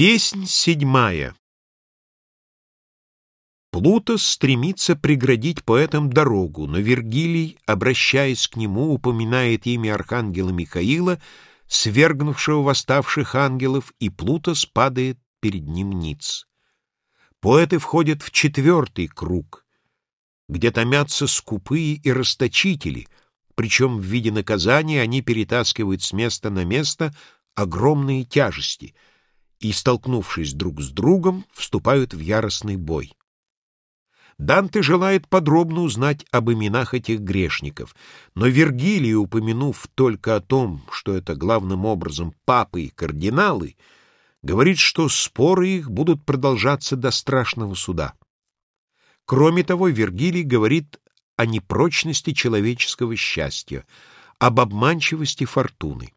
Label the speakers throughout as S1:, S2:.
S1: Песнь седьмая Плутос стремится преградить поэтам дорогу, но Вергилий, обращаясь к нему, упоминает имя архангела Михаила, свергнувшего восставших ангелов, и Плутос падает перед ним ниц. Поэты входят в четвертый круг, где томятся скупые и расточители, причем в виде наказания они перетаскивают с места на место огромные тяжести и, столкнувшись друг с другом, вступают в яростный бой. Данте желает подробно узнать об именах этих грешников, но Вергилий, упомянув только о том, что это главным образом папы и кардиналы, говорит, что споры их будут продолжаться до страшного суда. Кроме того, Вергилий говорит о непрочности человеческого счастья, об обманчивости фортуны.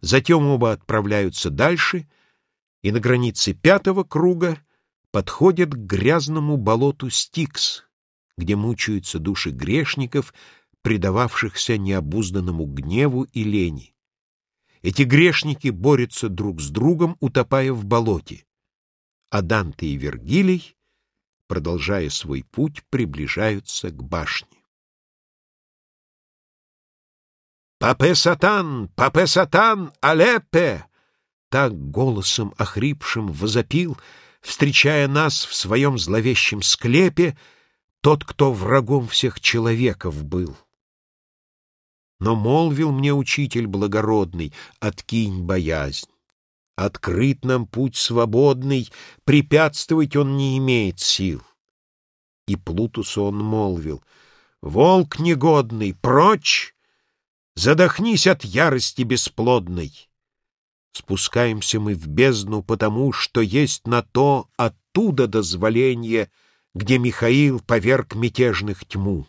S1: Затем оба отправляются дальше, и на границе пятого круга подходят к грязному болоту Стикс, где мучаются души грешников, предававшихся необузданному гневу и лени. Эти грешники борются друг с другом, утопая в болоте, а Данте и Вергилий, продолжая свой путь, приближаются к башне. «Папе Сатан! Папе Сатан! Алеппе!» Так голосом охрипшим возопил — встречая нас в своем зловещем склепе, тот, кто врагом всех человеков был. Но молвил мне учитель благородный, откинь боязнь. Открыт нам путь свободный, препятствовать он не имеет сил. И Плутусу он молвил, волк негодный, прочь, задохнись от ярости бесплодной. Спускаемся мы в бездну, потому что есть на то оттуда дозволение, где Михаил поверг мятежных тьму.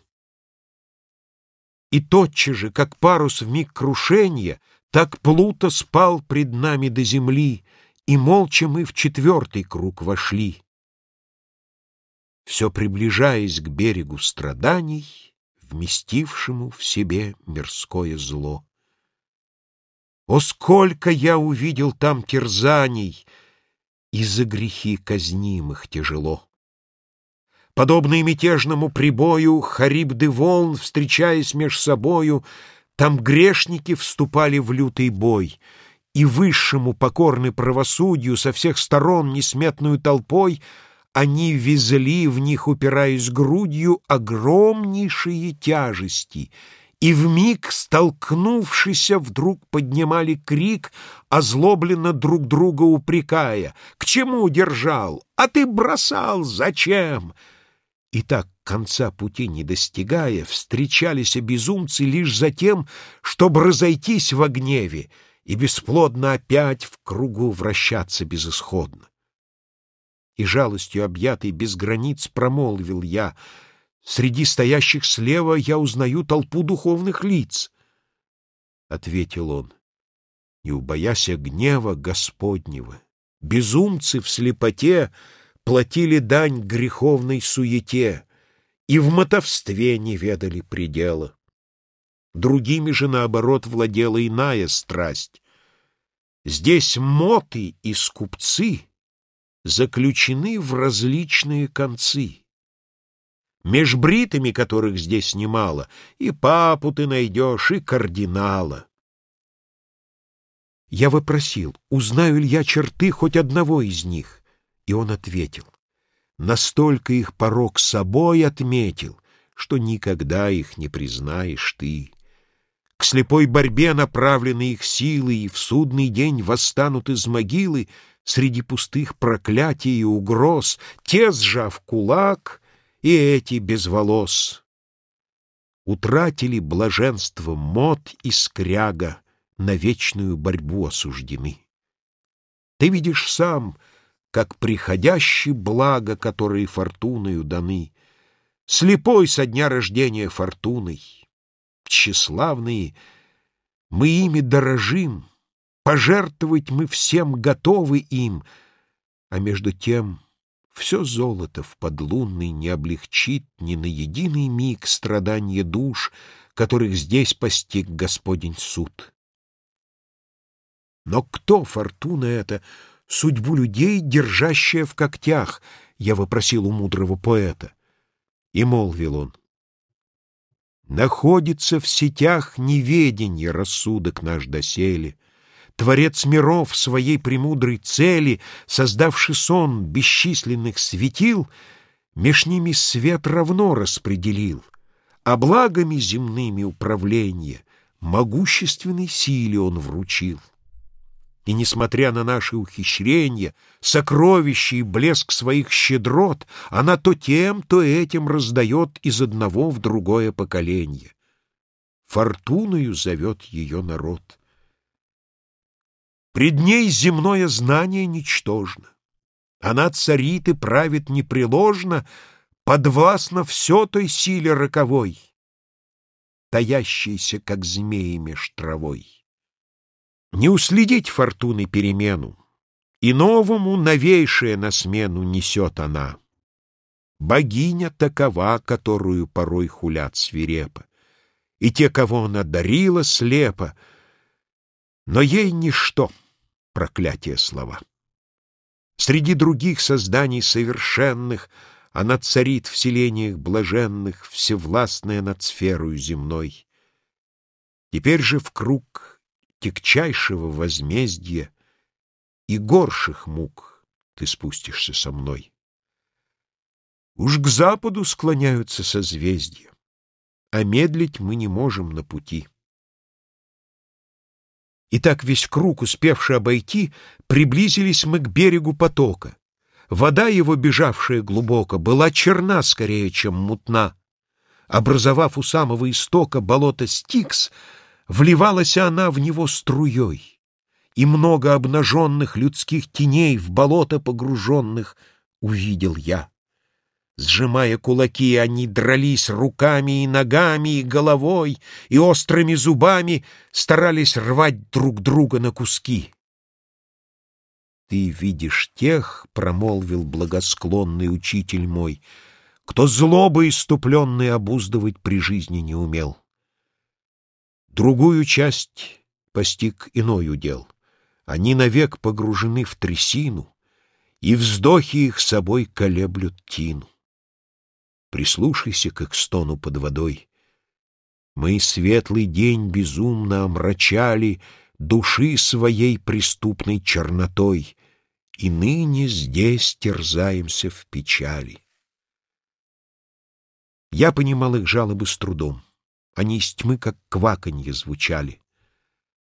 S1: И тотчас же, как парус в миг крушения, так Плуто спал пред нами до земли, и молча мы в четвертый круг вошли. Все приближаясь к берегу страданий, вместившему в себе мирское зло. О, сколько я увидел там терзаний, И за грехи казнимых тяжело. Подобно мятежному прибою, Харибды волн, встречаясь меж собою, Там грешники вступали в лютый бой, И высшему покорны правосудию Со всех сторон несметную толпой Они везли в них, упираясь грудью, Огромнейшие тяжести — и вмиг, столкнувшися, вдруг поднимали крик, озлобленно друг друга упрекая. «К чему держал? А ты бросал! Зачем?» И так, конца пути не достигая, встречались безумцы лишь за тем, чтобы разойтись во гневе и бесплодно опять в кругу вращаться безысходно. И жалостью объятый без границ промолвил я — Среди стоящих слева я узнаю толпу духовных лиц. Ответил он, не убояся гнева Господнего. Безумцы в слепоте платили дань греховной суете и в мотовстве не ведали предела. Другими же, наоборот, владела иная страсть. Здесь моты и скупцы заключены в различные концы. Меж бритами, которых здесь немало, и папу ты найдешь, и кардинала. Я вопросил, узнаю ли я черты хоть одного из них, и он ответил, настолько их порог собой отметил, что никогда их не признаешь ты. К слепой борьбе направлены их силы, и в судный день восстанут из могилы среди пустых проклятий и угроз, те, сжав кулак, и эти без волос. Утратили блаженство мод и скряга, на вечную борьбу осуждены. Ты видишь сам, как приходящие благо, которые фортуною даны, слепой со дня рождения фортуной, тщеславные, мы ими дорожим, пожертвовать мы всем готовы им, а между тем все золото в подлунный не облегчит ни на единый миг страдания душ, которых здесь постиг Господень суд. Но кто, фортуна эта, судьбу людей, держащая в когтях, я вопросил у мудрого поэта. И молвил он, Находится в сетях неведенье рассудок наш доселе. Творец миров своей премудрой цели, Создавший сон бесчисленных светил, Меж ними свет равно распределил, А благами земными управление Могущественной силе он вручил. И, несмотря на наши ухищрения, сокровища и блеск своих щедрот, она то тем, то этим раздает из одного в другое поколение. Фортуною зовет ее народ. Пред ней земное знание ничтожно. Она царит и правит непреложно, подвластно все той силе роковой, таящейся, как змеи меж травой. Не уследить фортуны перемену, И новому новейшее на смену несет она. Богиня такова, которую порой хулят свирепо, И те, кого она дарила слепо, Но ей ничто, проклятие слова. Среди других созданий совершенных Она царит в селениях блаженных, Всевластная над сферою земной. Теперь же в круг тягчайшего возмездия и горших мук ты спустишься со мной. Уж к западу склоняются созвездия, а медлить мы не можем на пути. И так весь круг, успевший обойти, приблизились мы к берегу потока. Вода его, бежавшая глубоко, была черна скорее, чем мутна. Образовав у самого истока болото Стикс, Вливалась она в него струей, И много обнаженных людских теней В болото погруженных увидел я. Сжимая кулаки, они дрались руками и ногами, и головой, и острыми зубами старались рвать друг друга на куски. «Ты видишь тех, — промолвил благосклонный учитель мой, — кто злобы иступленной обуздывать при жизни не умел. Другую часть постиг иной удел. Они навек погружены в трясину, И вздохи их собой колеблют тину. Прислушайся к их стону под водой. Мы светлый день безумно омрачали Души своей преступной чернотой, И ныне здесь терзаемся в печали. Я понимал их жалобы с трудом. Они из тьмы, как кваканье, звучали.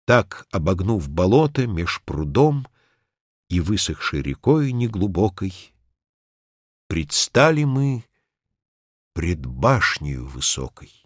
S1: Так, обогнув болото меж прудом и высохшей рекой неглубокой, предстали мы пред башнею высокой.